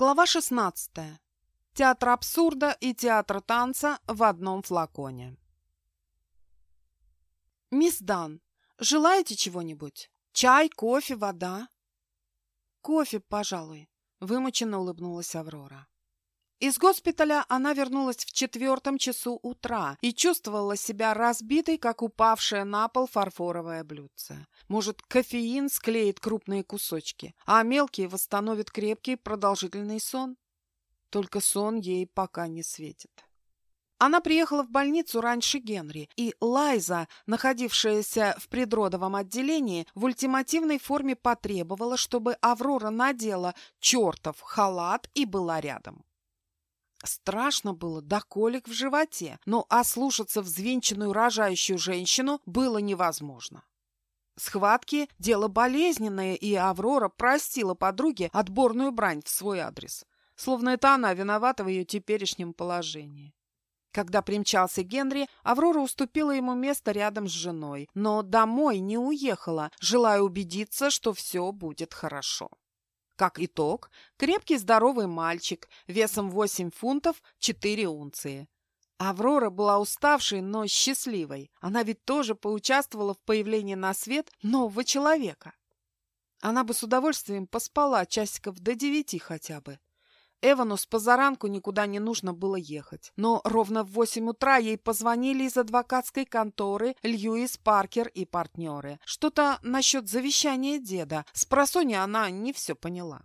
Глава 16. Театр абсурда и театр танца в одном флаконе. «Мисс Дан, желаете чего-нибудь? Чай, кофе, вода?» «Кофе, пожалуй», — вымученно улыбнулась Аврора. Из госпиталя она вернулась в четвертом часу утра и чувствовала себя разбитой, как упавшее на пол фарфоровое блюдце. Может, кофеин склеит крупные кусочки, а мелкие восстановит крепкий продолжительный сон? Только сон ей пока не светит. Она приехала в больницу раньше Генри, и Лайза, находившаяся в предродовом отделении, в ультимативной форме потребовала, чтобы Аврора надела чертов халат и была рядом. Страшно было до колик в животе, но ослушаться взвинченную рожающую женщину было невозможно. Схватки – дело болезненное, и Аврора простила подруге отборную брань в свой адрес, словно это она виновата в ее теперешнем положении. Когда примчался Генри, Аврора уступила ему место рядом с женой, но домой не уехала, желая убедиться, что все будет хорошо. Как итог, крепкий здоровый мальчик весом 8 фунтов 4 унции. Аврора была уставшей, но счастливой. Она ведь тоже поучаствовала в появлении на свет нового человека. Она бы с удовольствием поспала часиков до девяти хотя бы. Эвану с позаранку никуда не нужно было ехать. Но ровно в восемь утра ей позвонили из адвокатской конторы Льюис Паркер и партнеры. Что-то насчет завещания деда. С просонья она не все поняла.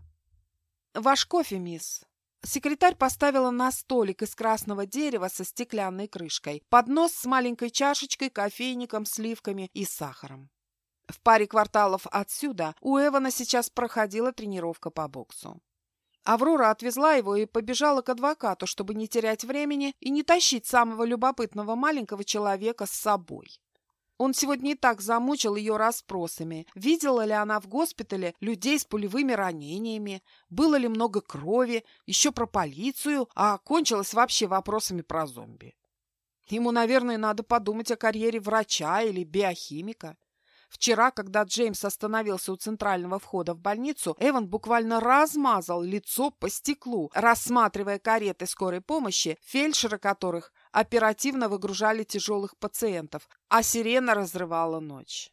«Ваш кофе, мисс». Секретарь поставила на столик из красного дерева со стеклянной крышкой поднос с маленькой чашечкой, кофейником, сливками и сахаром. В паре кварталов отсюда у Эвана сейчас проходила тренировка по боксу. Аврора отвезла его и побежала к адвокату, чтобы не терять времени и не тащить самого любопытного маленького человека с собой. Он сегодня и так замучил ее расспросами. Видела ли она в госпитале людей с пулевыми ранениями? Было ли много крови? Еще про полицию? А кончилось вообще вопросами про зомби. Ему, наверное, надо подумать о карьере врача или биохимика. Вчера, когда Джеймс остановился у центрального входа в больницу, Эван буквально размазал лицо по стеклу, рассматривая кареты скорой помощи, фельдшеры которых оперативно выгружали тяжелых пациентов, а сирена разрывала ночь.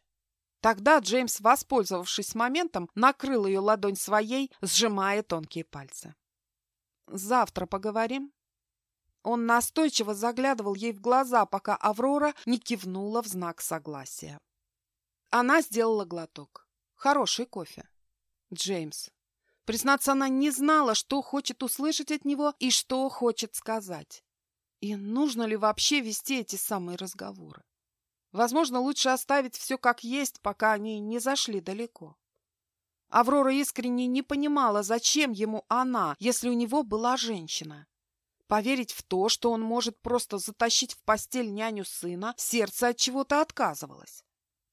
Тогда Джеймс, воспользовавшись моментом, накрыл ее ладонь своей, сжимая тонкие пальцы. «Завтра поговорим?» Он настойчиво заглядывал ей в глаза, пока Аврора не кивнула в знак согласия. Она сделала глоток. Хороший кофе. Джеймс. Признаться, она не знала, что хочет услышать от него и что хочет сказать. И нужно ли вообще вести эти самые разговоры? Возможно, лучше оставить все как есть, пока они не зашли далеко. Аврора искренне не понимала, зачем ему она, если у него была женщина. Поверить в то, что он может просто затащить в постель няню сына, сердце от чего-то отказывалось.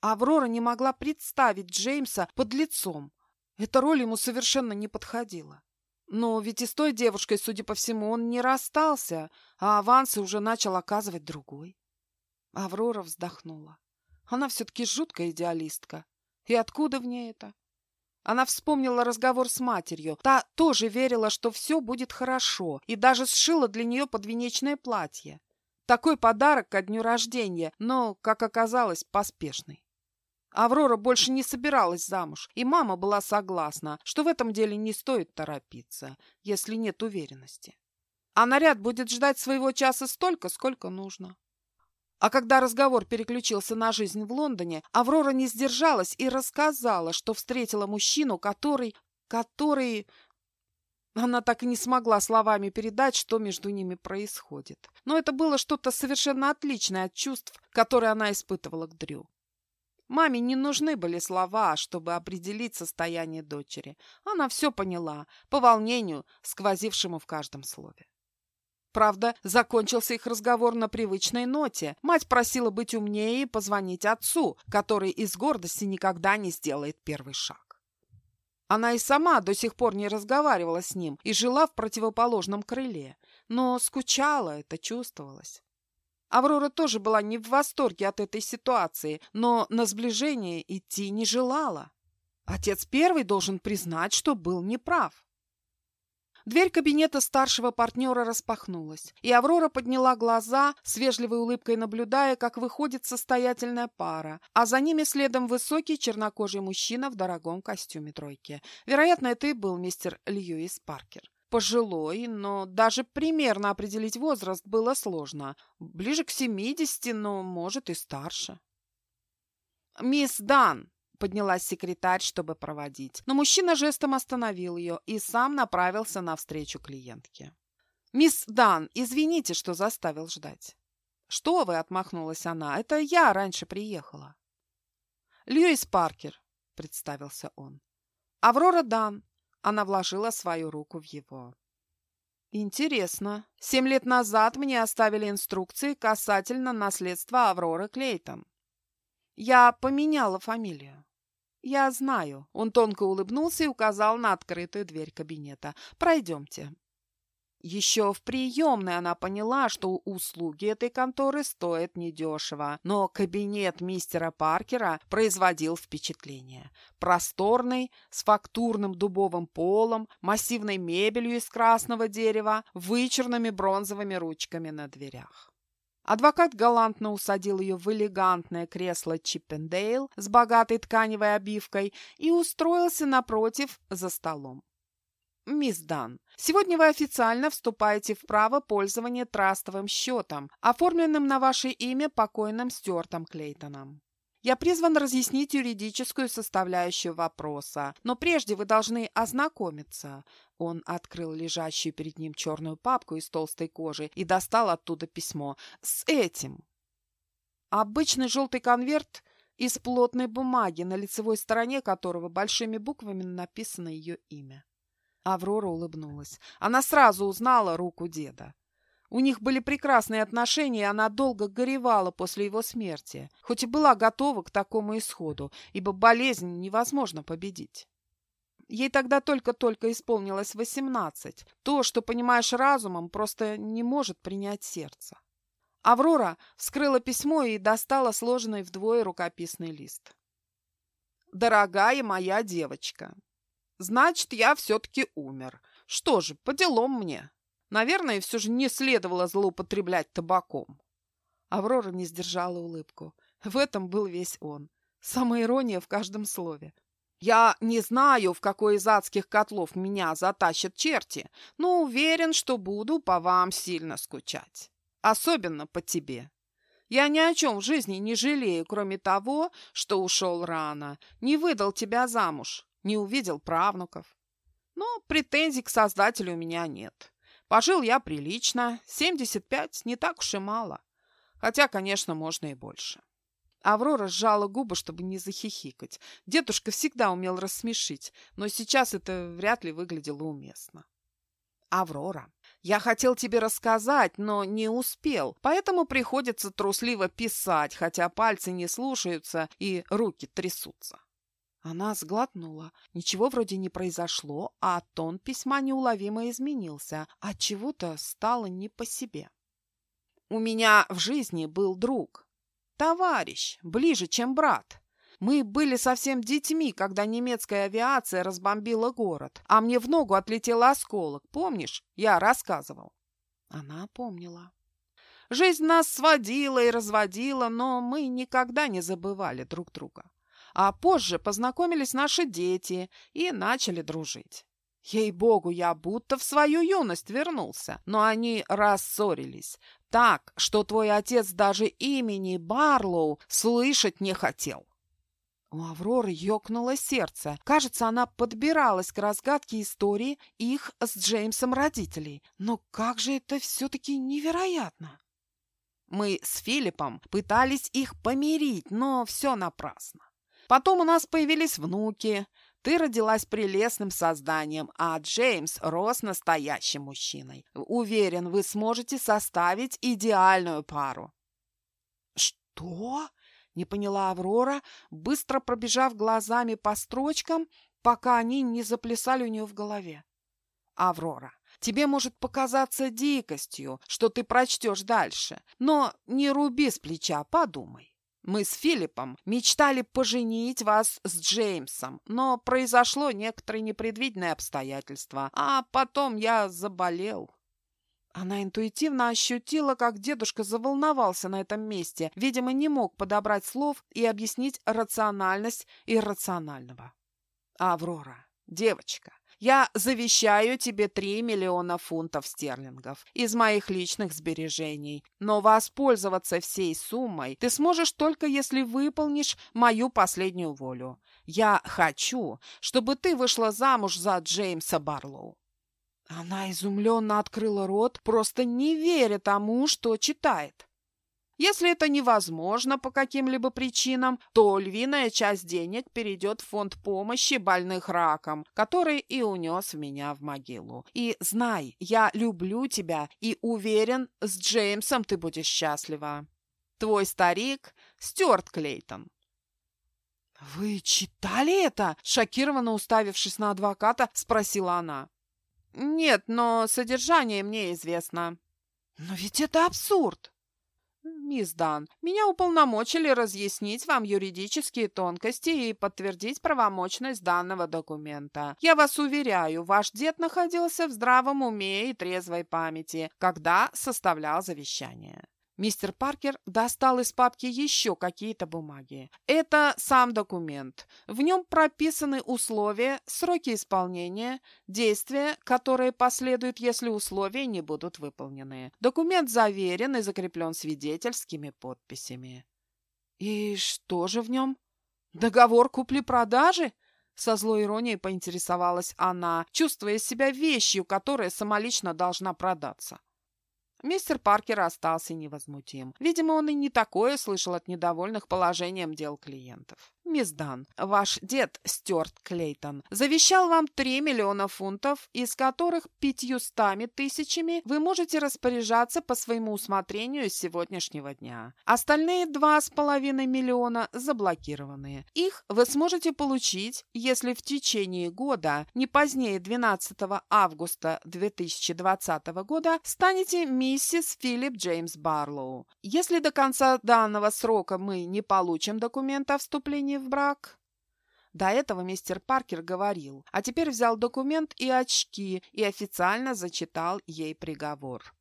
Аврора не могла представить Джеймса под лицом. Эта роль ему совершенно не подходила. Но ведь и с той девушкой, судя по всему, он не расстался, а авансы уже начал оказывать другой. Аврора вздохнула. Она все-таки жуткая идеалистка. И откуда в ней это? Она вспомнила разговор с матерью. Та тоже верила, что все будет хорошо, и даже сшила для нее подвенечное платье. Такой подарок ко дню рождения, но, как оказалось, поспешный. Аврора больше не собиралась замуж, и мама была согласна, что в этом деле не стоит торопиться, если нет уверенности. А наряд будет ждать своего часа столько, сколько нужно. А когда разговор переключился на жизнь в Лондоне, Аврора не сдержалась и рассказала, что встретила мужчину, который... который... Она так и не смогла словами передать, что между ними происходит. Но это было что-то совершенно отличное от чувств, которые она испытывала к Дрю. Маме не нужны были слова, чтобы определить состояние дочери. Она все поняла, по волнению, сквозившему в каждом слове. Правда, закончился их разговор на привычной ноте. Мать просила быть умнее и позвонить отцу, который из гордости никогда не сделает первый шаг. Она и сама до сих пор не разговаривала с ним и жила в противоположном крыле, но скучала, это чувствовалось. Аврора тоже была не в восторге от этой ситуации, но на сближение идти не желала. Отец первый должен признать, что был неправ. Дверь кабинета старшего партнера распахнулась, и Аврора подняла глаза, с вежливой улыбкой наблюдая, как выходит состоятельная пара, а за ними следом высокий чернокожий мужчина в дорогом костюме тройки. Вероятно, это и был мистер Льюис Паркер. Пожилой, но даже примерно определить возраст было сложно. Ближе к семидесяти, но, может, и старше. «Мисс Дан!» Поднялась секретарь, чтобы проводить. Но мужчина жестом остановил ее и сам направился навстречу клиентке. «Мисс Дан, извините, что заставил ждать». «Что вы?» — отмахнулась она. «Это я раньше приехала». «Льюис Паркер», — представился он. «Аврора Дан». Она вложила свою руку в его. «Интересно. Семь лет назад мне оставили инструкции касательно наследства Авроры Клейтон. Я поменяла фамилию. «Я знаю». Он тонко улыбнулся и указал на открытую дверь кабинета. «Пройдемте». Еще в приемной она поняла, что услуги этой конторы стоят недешево, но кабинет мистера Паркера производил впечатление. Просторный, с фактурным дубовым полом, массивной мебелью из красного дерева, вычурными бронзовыми ручками на дверях. Адвокат галантно усадил ее в элегантное кресло Чиппендейл с богатой тканевой обивкой и устроился напротив за столом. «Мисс Дан, сегодня вы официально вступаете в право пользования трастовым счетом, оформленным на ваше имя покойным Стюартом Клейтоном. Я призван разъяснить юридическую составляющую вопроса, но прежде вы должны ознакомиться. Он открыл лежащую перед ним черную папку из толстой кожи и достал оттуда письмо. С этим. Обычный желтый конверт из плотной бумаги, на лицевой стороне которого большими буквами написано ее имя. Аврора улыбнулась. Она сразу узнала руку деда. У них были прекрасные отношения, и она долго горевала после его смерти, хоть и была готова к такому исходу, ибо болезнь невозможно победить. Ей тогда только-только исполнилось восемнадцать. То, что понимаешь разумом, просто не может принять сердце. Аврора вскрыла письмо и достала сложенный вдвое рукописный лист. «Дорогая моя девочка, значит, я все-таки умер. Что же, по делам мне. Наверное, все же не следовало злоупотреблять табаком. Аврора не сдержала улыбку. В этом был весь он. Самая ирония в каждом слове. «Я не знаю, в какой из адских котлов меня затащат черти, но уверен, что буду по вам сильно скучать. Особенно по тебе. Я ни о чем в жизни не жалею, кроме того, что ушел рано, не выдал тебя замуж, не увидел правнуков. Но претензий к создателю у меня нет. Пожил я прилично, 75 не так уж и мало. Хотя, конечно, можно и больше. Аврора сжала губы, чтобы не захихикать. Дедушка всегда умел рассмешить, но сейчас это вряд ли выглядело уместно. «Аврора, я хотел тебе рассказать, но не успел, поэтому приходится трусливо писать, хотя пальцы не слушаются и руки трясутся. Она сглотнула. Ничего вроде не произошло, а тон письма неуловимо изменился, а чего-то стало не по себе. У меня в жизни был друг. Товарищ, ближе, чем брат. Мы были совсем детьми, когда немецкая авиация разбомбила город, а мне в ногу отлетел осколок. Помнишь? Я рассказывал. Она помнила. Жизнь нас сводила и разводила, но мы никогда не забывали друг друга. А позже познакомились наши дети и начали дружить. Ей-богу, я будто в свою юность вернулся, но они рассорились. Так, что твой отец даже имени Барлоу слышать не хотел. У Авроры ёкнуло сердце. Кажется, она подбиралась к разгадке истории их с Джеймсом родителей. Но как же это все-таки невероятно! Мы с Филиппом пытались их помирить, но все напрасно. Потом у нас появились внуки. Ты родилась прелестным созданием, а Джеймс рос настоящим мужчиной. Уверен, вы сможете составить идеальную пару». «Что?» — не поняла Аврора, быстро пробежав глазами по строчкам, пока они не заплясали у нее в голове. «Аврора, тебе может показаться дикостью, что ты прочтешь дальше, но не руби с плеча, подумай. Мы с Филиппом мечтали поженить вас с Джеймсом, но произошло некоторые непредвиденные обстоятельства, а потом я заболел. Она интуитивно ощутила, как дедушка заволновался на этом месте, видимо, не мог подобрать слов и объяснить рациональность иррационального. «Аврора, девочка, я завещаю тебе 3 миллиона фунтов стерлингов из моих личных сбережений, но воспользоваться всей суммой ты сможешь только если выполнишь мою последнюю волю. Я хочу, чтобы ты вышла замуж за Джеймса Барлоу. Она изумленно открыла рот, просто не веря тому, что читает. Если это невозможно по каким-либо причинам, то львиная часть денег перейдет в фонд помощи больных раком, который и унес меня в могилу. И знай, я люблю тебя и уверен, с Джеймсом ты будешь счастлива. Твой старик Стюарт Клейтон. «Вы читали это?» – шокированно уставившись на адвоката, спросила она. «Нет, но содержание мне известно». «Но ведь это абсурд!» «Мисс Дан, меня уполномочили разъяснить вам юридические тонкости и подтвердить правомочность данного документа. Я вас уверяю, ваш дед находился в здравом уме и трезвой памяти, когда составлял завещание. Мистер Паркер достал из папки еще какие-то бумаги. Это сам документ. В нем прописаны условия, сроки исполнения, действия, которые последуют, если условия не будут выполнены. Документ заверен и закреплен свидетельскими подписями. И что же в нем? Договор купли-продажи? Со злой иронией поинтересовалась она, чувствуя себя вещью, которая самолично должна продаться. Мистер Паркер остался невозмутим. Видимо, он и не такое слышал от недовольных положением дел клиентов. «Мисс Дан, ваш дед Стюарт Клейтон завещал вам 3 миллиона фунтов, из которых пятьюстами тысячами вы можете распоряжаться по своему усмотрению с сегодняшнего дня. Остальные 2,5 миллиона заблокированы. Их вы сможете получить, если в течение года, не позднее 12 августа 2020 года, станете миссис Филипп Джеймс Барлоу. Если до конца данного срока мы не получим документа о вступлении в брак? До этого мистер Паркер говорил, а теперь взял документ и очки и официально зачитал ей приговор.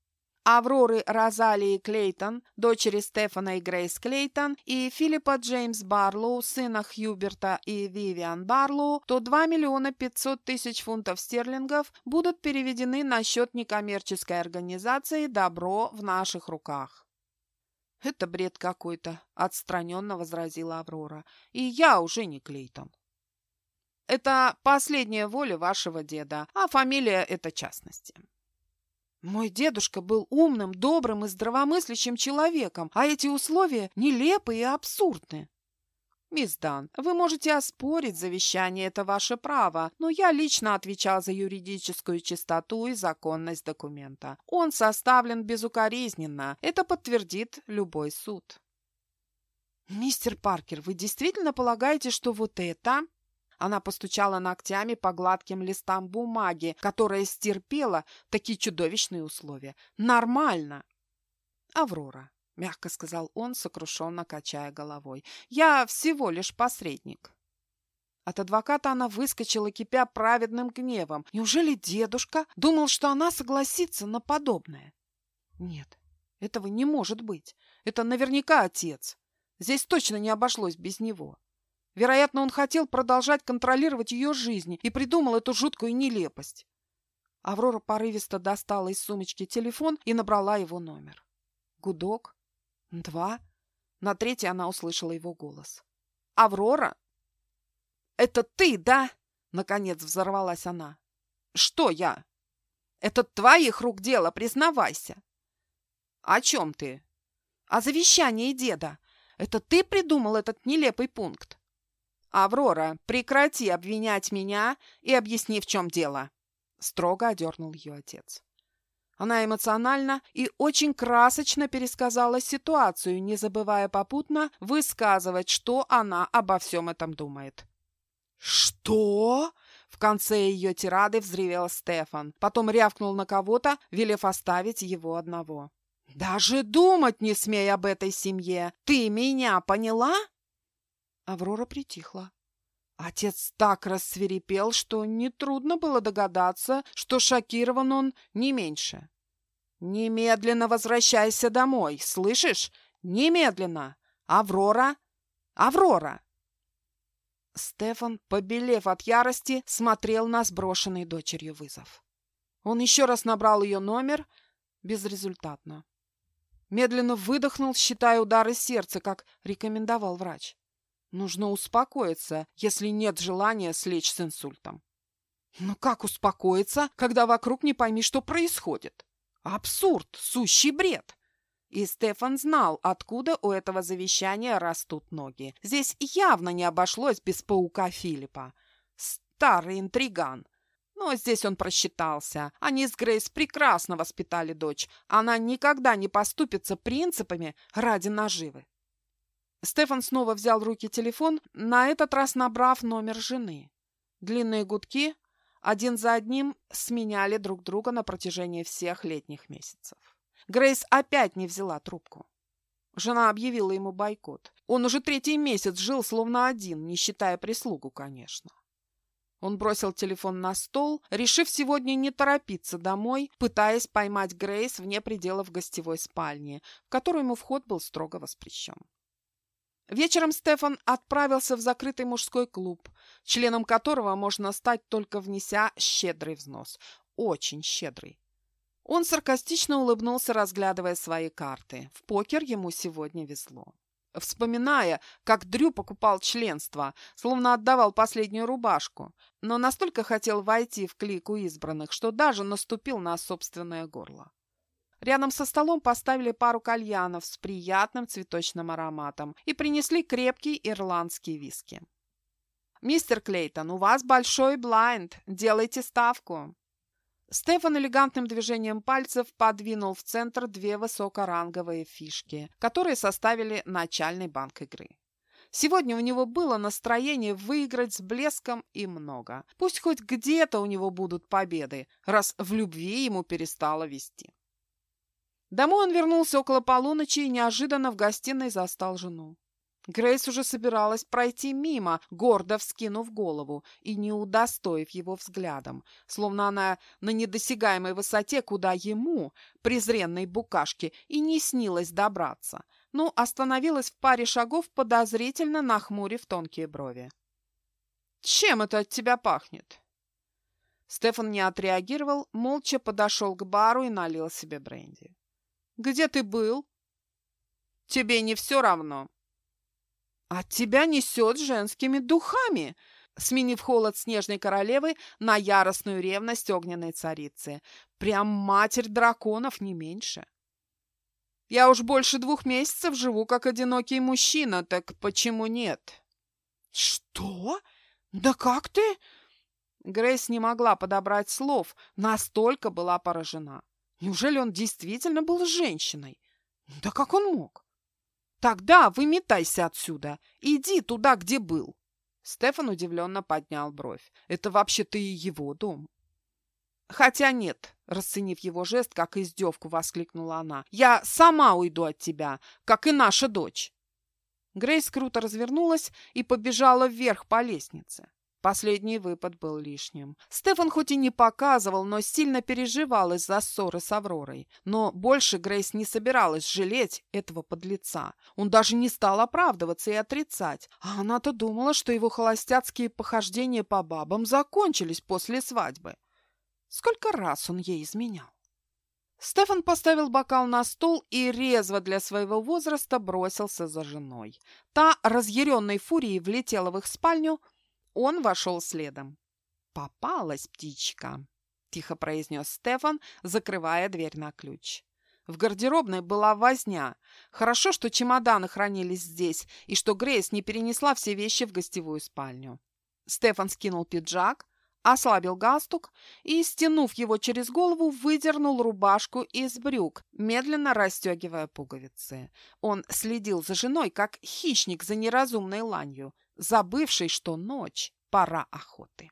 Авроры Розалии Клейтон, дочери Стефана и Грейс Клейтон, и Филиппа Джеймс Барлоу, сына Хьюберта и Вивиан Барлоу, то 2 миллиона 500 тысяч фунтов стерлингов будут переведены на счет некоммерческой организации «Добро в наших руках». «Это бред какой-то», — отстраненно возразила Аврора. «И я уже не Клейтон». «Это последняя воля вашего деда, а фамилия — это частности». «Мой дедушка был умным, добрым и здравомыслящим человеком, а эти условия нелепы и абсурдны». «Мисс Дан, вы можете оспорить завещание, это ваше право, но я лично отвечал за юридическую чистоту и законность документа. Он составлен безукоризненно, это подтвердит любой суд». «Мистер Паркер, вы действительно полагаете, что вот это...» Она постучала ногтями по гладким листам бумаги, которая стерпела такие чудовищные условия. «Нормально!» «Аврора, мягко сказал он, сокрушенно качая головой. «Я всего лишь посредник». От адвоката она выскочила, кипя праведным гневом. Неужели дедушка думал, что она согласится на подобное? Нет, этого не может быть. Это наверняка отец. Здесь точно не обошлось без него. Вероятно, он хотел продолжать контролировать ее жизнь и придумал эту жуткую нелепость. Аврора порывисто достала из сумочки телефон и набрала его номер. Гудок, Два. На третий она услышала его голос. «Аврора?» «Это ты, да?» Наконец взорвалась она. «Что я?» «Это твоих рук дело, признавайся!» «О чем ты?» «О завещании деда. Это ты придумал этот нелепый пункт?» «Аврора, прекрати обвинять меня и объясни, в чем дело!» Строго одернул ее отец. Она эмоционально и очень красочно пересказала ситуацию, не забывая попутно высказывать, что она обо всем этом думает. «Что?» В конце ее тирады взревел Стефан. Потом рявкнул на кого-то, велев оставить его одного. Даже думать не смей об этой семье. Ты меня поняла? Аврора притихла. Отец так рассверепел, что нетрудно было догадаться, что шокирован он не меньше. «Немедленно возвращайся домой, слышишь? Немедленно! Аврора! Аврора!» Стефан, побелев от ярости, смотрел на сброшенный дочерью вызов. Он еще раз набрал ее номер безрезультатно. Медленно выдохнул, считая удары сердца, как рекомендовал врач. Нужно успокоиться, если нет желания слечь с инсультом. Но как успокоиться, когда вокруг не пойми, что происходит? Абсурд, сущий бред. И Стефан знал, откуда у этого завещания растут ноги. Здесь явно не обошлось без паука Филиппа. Старый интриган. Но здесь он просчитался. Они с Грейс прекрасно воспитали дочь. Она никогда не поступится принципами ради наживы. Стефан снова взял в руки телефон, на этот раз набрав номер жены. Длинные гудки один за одним сменяли друг друга на протяжении всех летних месяцев. Грейс опять не взяла трубку. Жена объявила ему бойкот. Он уже третий месяц жил словно один, не считая прислугу, конечно. Он бросил телефон на стол, решив сегодня не торопиться домой, пытаясь поймать Грейс вне пределов гостевой спальни, в которую ему вход был строго воспрещен. Вечером Стефан отправился в закрытый мужской клуб, членом которого можно стать только внеся щедрый взнос. Очень щедрый. Он саркастично улыбнулся, разглядывая свои карты. В покер ему сегодня везло вспоминая, как Дрю покупал членство, словно отдавал последнюю рубашку, но настолько хотел войти в клику избранных, что даже наступил на собственное горло. Рядом со столом поставили пару кальянов с приятным цветочным ароматом и принесли крепкий ирландский виски. «Мистер Клейтон, у вас большой блайнд, делайте ставку!» Стефан элегантным движением пальцев подвинул в центр две высокоранговые фишки, которые составили начальный банк игры. Сегодня у него было настроение выиграть с блеском и много. Пусть хоть где-то у него будут победы, раз в любви ему перестало вести. Домой он вернулся около полуночи и неожиданно в гостиной застал жену. Грейс уже собиралась пройти мимо, гордо вскинув голову и не удостоив его взглядом, словно она на недосягаемой высоте, куда ему, презренной букашке, и не снилось добраться, но остановилась в паре шагов, подозрительно нахмурив тонкие брови. «Чем это от тебя пахнет?» Стефан не отреагировал, молча подошел к бару и налил себе бренди. «Где ты был?» «Тебе не все равно?» «От тебя несет женскими духами!» сменив холод снежной королевы на яростную ревность огненной царицы. Прям матерь драконов, не меньше. Я уж больше двух месяцев живу как одинокий мужчина, так почему нет? Что? Да как ты? Грейс не могла подобрать слов, настолько была поражена. Неужели он действительно был женщиной? Да как он мог? «Тогда выметайся отсюда! Иди туда, где был!» Стефан удивленно поднял бровь. «Это вообще-то и его дом!» «Хотя нет», — расценив его жест, как издевку, воскликнула она. «Я сама уйду от тебя, как и наша дочь!» Грейс круто развернулась и побежала вверх по лестнице. Последний выпад был лишним. Стефан хоть и не показывал, но сильно переживал из-за ссоры с Авророй. Но больше Грейс не собиралась жалеть этого подлеца. Он даже не стал оправдываться и отрицать. А она-то думала, что его холостяцкие похождения по бабам закончились после свадьбы. Сколько раз он ей изменял? Стефан поставил бокал на стол и резво для своего возраста бросился за женой. Та разъяренной фурией влетела в их спальню, он вошел следом. «Попалась птичка», — тихо произнес Стефан, закрывая дверь на ключ. В гардеробной была возня. Хорошо, что чемоданы хранились здесь, и что Грейс не перенесла все вещи в гостевую спальню. Стефан скинул пиджак, ослабил галстук и, стянув его через голову, выдернул рубашку из брюк, медленно расстегивая пуговицы. Он следил за женой, как хищник за неразумной ланью, забывший, что ночь — пора охоты.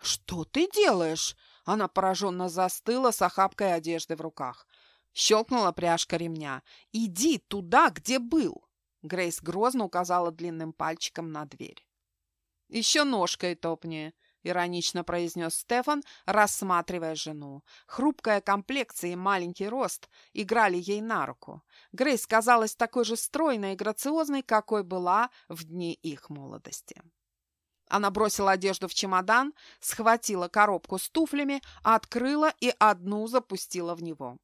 «Что ты делаешь?» Она пораженно застыла с охапкой одежды в руках. Щелкнула пряжка ремня. «Иди туда, где был!» Грейс грозно указала длинным пальчиком на дверь. «Еще ножкой топни!» — иронично произнес Стефан, рассматривая жену. Хрупкая комплекция и маленький рост играли ей на руку. Грейс казалась такой же стройной и грациозной, какой была в дни их молодости. Она бросила одежду в чемодан, схватила коробку с туфлями, открыла и одну запустила в него.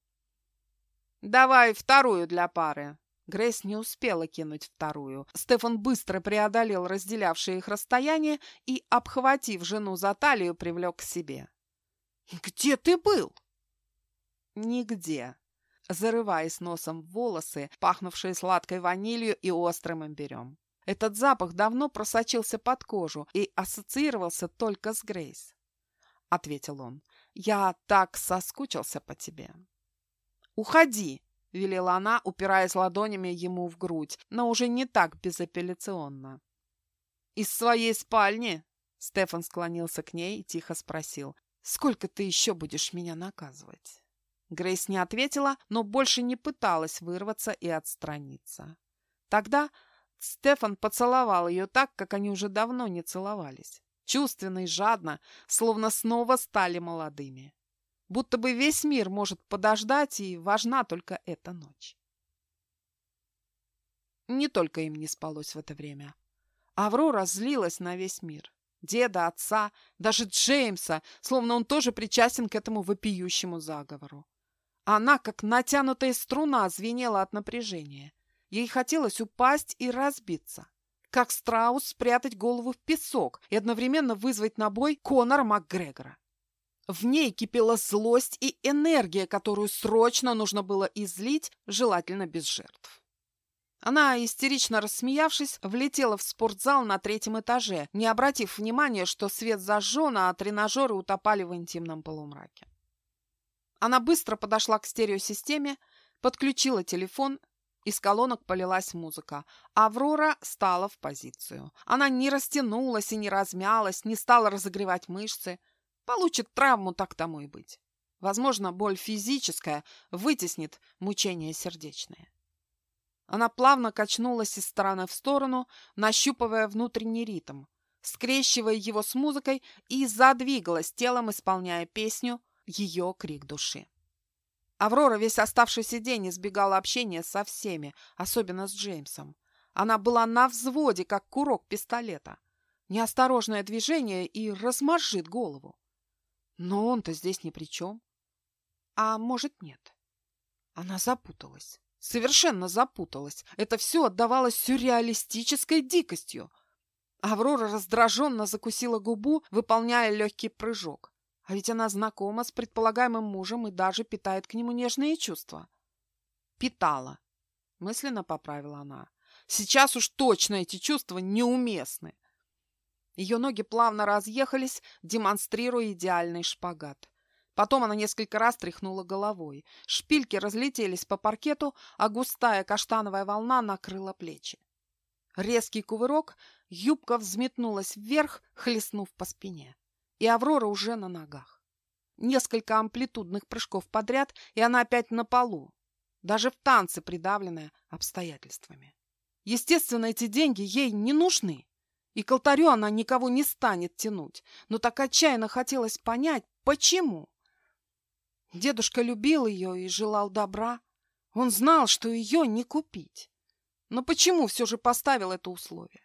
«Давай вторую для пары». Грейс не успела кинуть вторую. Стефан быстро преодолел разделявшее их расстояние и, обхватив жену за талию, привлек к себе. «Где ты был?» «Нигде», зарываясь носом в волосы, пахнувшие сладкой ванилью и острым имбирем. Этот запах давно просочился под кожу и ассоциировался только с Грейс. Ответил он. «Я так соскучился по тебе». «Уходи!» — велела она, упираясь ладонями ему в грудь, но уже не так безапелляционно. «Из своей спальни?» Стефан склонился к ней и тихо спросил. «Сколько ты еще будешь меня наказывать?» Грейс не ответила, но больше не пыталась вырваться и отстраниться. Тогда Стефан поцеловал ее так, как они уже давно не целовались. Чувственно и жадно, словно снова стали молодыми будто бы весь мир может подождать, и важна только эта ночь. Не только им не спалось в это время. Аврора злилась на весь мир. Деда, отца, даже Джеймса, словно он тоже причастен к этому вопиющему заговору. Она, как натянутая струна, звенела от напряжения. Ей хотелось упасть и разбиться. Как страус спрятать голову в песок и одновременно вызвать на бой Конора МакГрегора. В ней кипела злость и энергия, которую срочно нужно было излить, желательно без жертв. Она, истерично рассмеявшись, влетела в спортзал на третьем этаже, не обратив внимания, что свет зажжен, а тренажеры утопали в интимном полумраке. Она быстро подошла к стереосистеме, подключила телефон, из колонок полилась музыка. Аврора стала в позицию. Она не растянулась и не размялась, не стала разогревать мышцы – Получит травму, так тому и быть. Возможно, боль физическая вытеснит мучение сердечное. Она плавно качнулась из стороны в сторону, нащупывая внутренний ритм, скрещивая его с музыкой и задвигалась телом, исполняя песню ее крик души. Аврора весь оставшийся день избегала общения со всеми, особенно с Джеймсом. Она была на взводе, как курок пистолета. Неосторожное движение и разморжит голову. Но он-то здесь ни при чем. А может, нет. Она запуталась. Совершенно запуталась. Это все отдавалось сюрреалистической дикостью. Аврора раздраженно закусила губу, выполняя легкий прыжок. А ведь она знакома с предполагаемым мужем и даже питает к нему нежные чувства. Питала. Мысленно поправила она. Сейчас уж точно эти чувства неуместны. Ее ноги плавно разъехались, демонстрируя идеальный шпагат. Потом она несколько раз тряхнула головой. Шпильки разлетелись по паркету, а густая каштановая волна накрыла плечи. Резкий кувырок, юбка взметнулась вверх, хлестнув по спине. И Аврора уже на ногах. Несколько амплитудных прыжков подряд, и она опять на полу. Даже в танце придавленная обстоятельствами. Естественно, эти деньги ей не нужны. И к алтарю она никого не станет тянуть, но так отчаянно хотелось понять, почему. Дедушка любил ее и желал добра. Он знал, что ее не купить. Но почему все же поставил это условие?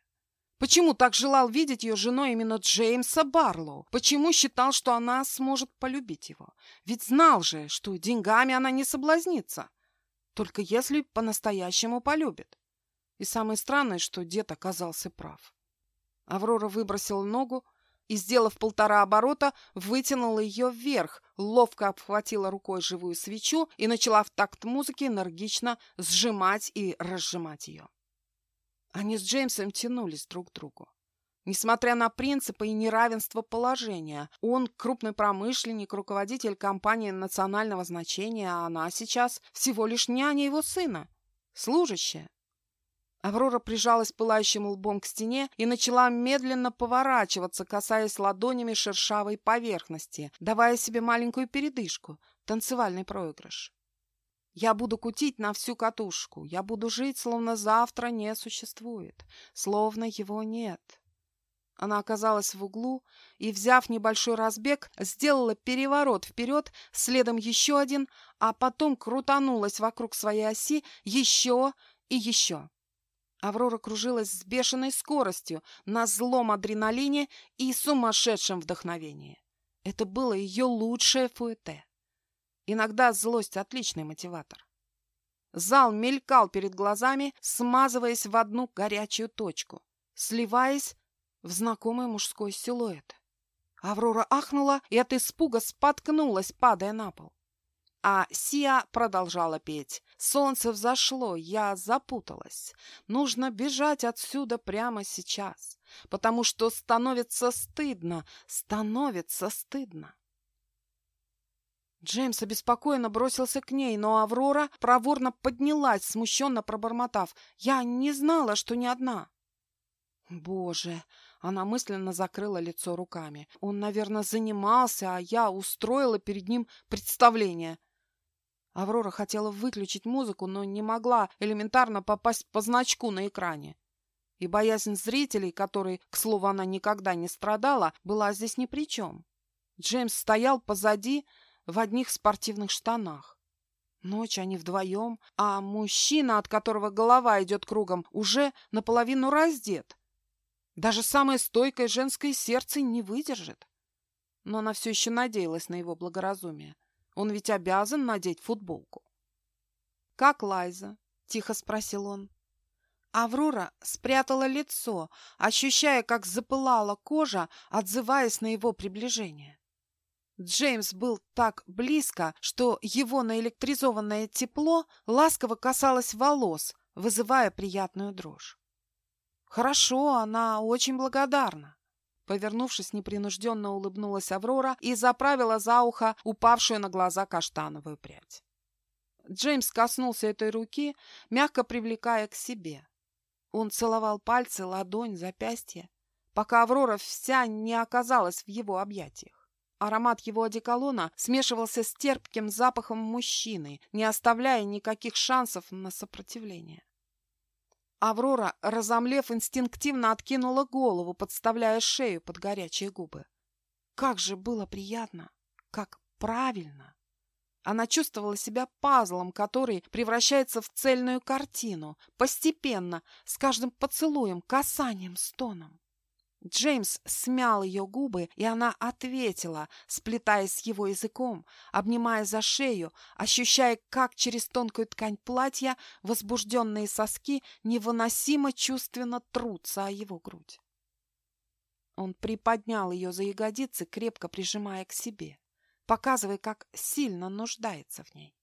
Почему так желал видеть ее женой именно Джеймса Барлоу? Почему считал, что она сможет полюбить его? Ведь знал же, что деньгами она не соблазнится. Только если по-настоящему полюбит. И самое странное, что дед оказался прав. Аврора выбросила ногу и, сделав полтора оборота, вытянула ее вверх, ловко обхватила рукой живую свечу и начала в такт музыки энергично сжимать и разжимать ее. Они с Джеймсом тянулись друг к другу. Несмотря на принципы и неравенство положения, он крупный промышленник, руководитель компании национального значения, а она сейчас всего лишь няня его сына, служащая. Аврора прижалась пылающим лбом к стене и начала медленно поворачиваться, касаясь ладонями шершавой поверхности, давая себе маленькую передышку, танцевальный проигрыш. Я буду кутить на всю катушку. Я буду жить, словно завтра не существует, словно его нет. Она оказалась в углу и, взяв небольшой разбег, сделала переворот вперед, следом еще один, а потом крутанулась вокруг своей оси еще и еще. Аврора кружилась с бешеной скоростью, на злом адреналине и сумасшедшем вдохновении. Это было ее лучшее фуэте. Иногда злость – отличный мотиватор. Зал мелькал перед глазами, смазываясь в одну горячую точку, сливаясь в знакомый мужской силуэт. Аврора ахнула и от испуга споткнулась, падая на пол. А Сия продолжала петь. Солнце взошло, я запуталась. Нужно бежать отсюда прямо сейчас, потому что становится стыдно, становится стыдно. Джеймс обеспокоенно бросился к ней, но Аврора проворно поднялась, смущенно пробормотав. «Я не знала, что не одна». «Боже!» Она мысленно закрыла лицо руками. «Он, наверное, занимался, а я устроила перед ним представление». Аврора хотела выключить музыку, но не могла элементарно попасть по значку на экране. И боязнь зрителей, которой, к слову, она никогда не страдала, была здесь ни при чем. Джеймс стоял позади в одних спортивных штанах. Ночь они вдвоем, а мужчина, от которого голова идет кругом, уже наполовину раздет. Даже самое стойкое женское сердце не выдержит. Но она все еще надеялась на его благоразумие. Он ведь обязан надеть футболку. «Как Лайза?» — тихо спросил он. Аврора спрятала лицо, ощущая, как запылала кожа, отзываясь на его приближение. Джеймс был так близко, что его наэлектризованное тепло ласково касалось волос, вызывая приятную дрожь. «Хорошо, она очень благодарна. Повернувшись, непринужденно улыбнулась Аврора и заправила за ухо упавшую на глаза каштановую прядь. Джеймс коснулся этой руки, мягко привлекая к себе. Он целовал пальцы, ладонь, запястье, пока Аврора вся не оказалась в его объятиях. Аромат его одеколона смешивался с терпким запахом мужчины, не оставляя никаких шансов на сопротивление. Аврора, разомлев, инстинктивно откинула голову, подставляя шею под горячие губы. Как же было приятно! Как правильно! Она чувствовала себя пазлом, который превращается в цельную картину, постепенно, с каждым поцелуем, касанием, стоном. Джеймс смял ее губы, и она ответила, сплетаясь с его языком, обнимая за шею, ощущая, как через тонкую ткань платья возбужденные соски невыносимо чувственно трутся о его грудь. Он приподнял ее за ягодицы, крепко прижимая к себе, показывая, как сильно нуждается в ней.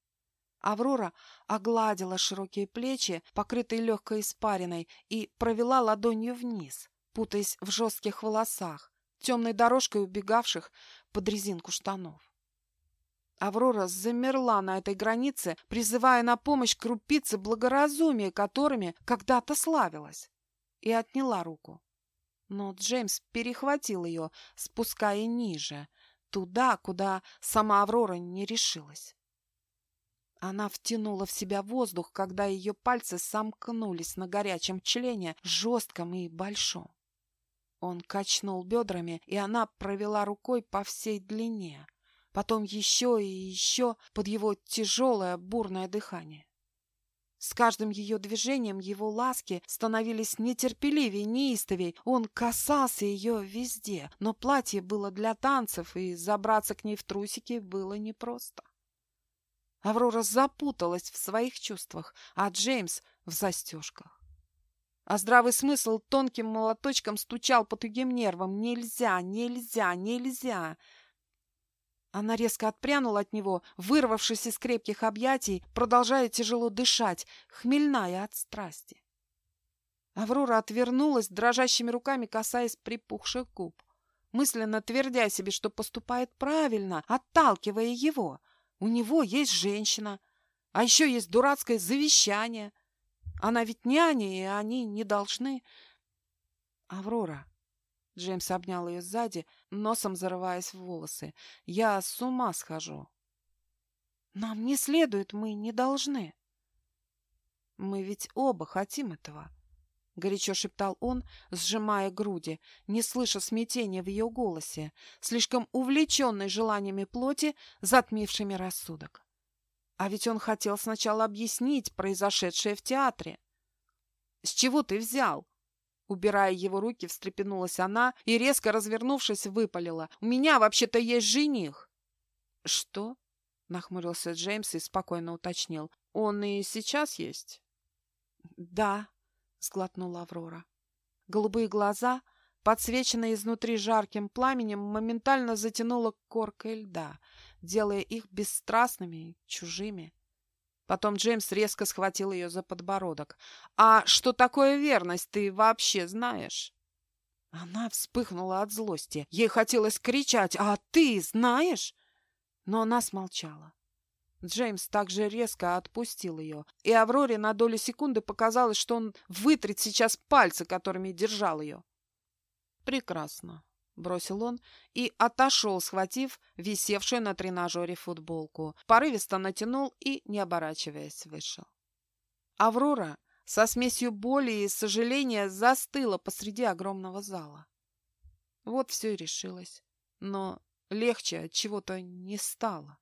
Аврора огладила широкие плечи, покрытые легкой испариной, и провела ладонью вниз, путаясь в жестких волосах, темной дорожкой убегавших под резинку штанов. Аврора замерла на этой границе, призывая на помощь крупицы благоразумия, которыми когда-то славилась, и отняла руку. Но Джеймс перехватил ее, спуская ниже, туда, куда сама Аврора не решилась. Она втянула в себя воздух, когда ее пальцы сомкнулись на горячем члене, жестком и большом. Он качнул бедрами, и она провела рукой по всей длине, потом еще и еще под его тяжелое бурное дыхание. С каждым ее движением его ласки становились нетерпеливее, неистовей. Он касался ее везде, но платье было для танцев, и забраться к ней в трусики было непросто. Аврора запуталась в своих чувствах, а Джеймс — в застежках. А здравый смысл тонким молоточком стучал по тугим нервам. «Нельзя! Нельзя! Нельзя!» Она резко отпрянула от него, вырвавшись из крепких объятий, продолжая тяжело дышать, хмельная от страсти. Аврора отвернулась, дрожащими руками касаясь припухших губ, мысленно твердя себе, что поступает правильно, отталкивая его. У него есть женщина, а еще есть дурацкое завещание — она ведь няня, и они не должны... Аврора. Джеймс обнял ее сзади, носом зарываясь в волосы. Я с ума схожу. Нам не следует, мы не должны. Мы ведь оба хотим этого, — горячо шептал он, сжимая груди, не слыша смятения в ее голосе, слишком увлеченный желаниями плоти, затмившими рассудок. А ведь он хотел сначала объяснить произошедшее в театре. «С чего ты взял?» Убирая его руки, встрепенулась она и, резко развернувшись, выпалила. «У меня вообще-то есть жених!» «Что?» — нахмурился Джеймс и спокойно уточнил. «Он и сейчас есть?» «Да», — сглотнула Аврора. Голубые глаза, подсвеченные изнутри жарким пламенем, моментально затянуло коркой льда, делая их бесстрастными, чужими. Потом Джеймс резко схватил ее за подбородок. «А что такое верность, ты вообще знаешь?» Она вспыхнула от злости. Ей хотелось кричать «А ты знаешь?» Но она смолчала. Джеймс также резко отпустил ее, и Авроре на долю секунды показалось, что он вытрет сейчас пальцы, которыми держал ее. «Прекрасно», — бросил он и отошел, схватив висевшую на тренажере футболку. Порывисто натянул и, не оборачиваясь, вышел. Аврора со смесью боли и сожаления застыла посреди огромного зала. Вот все и решилось. Но легче от чего-то не стало.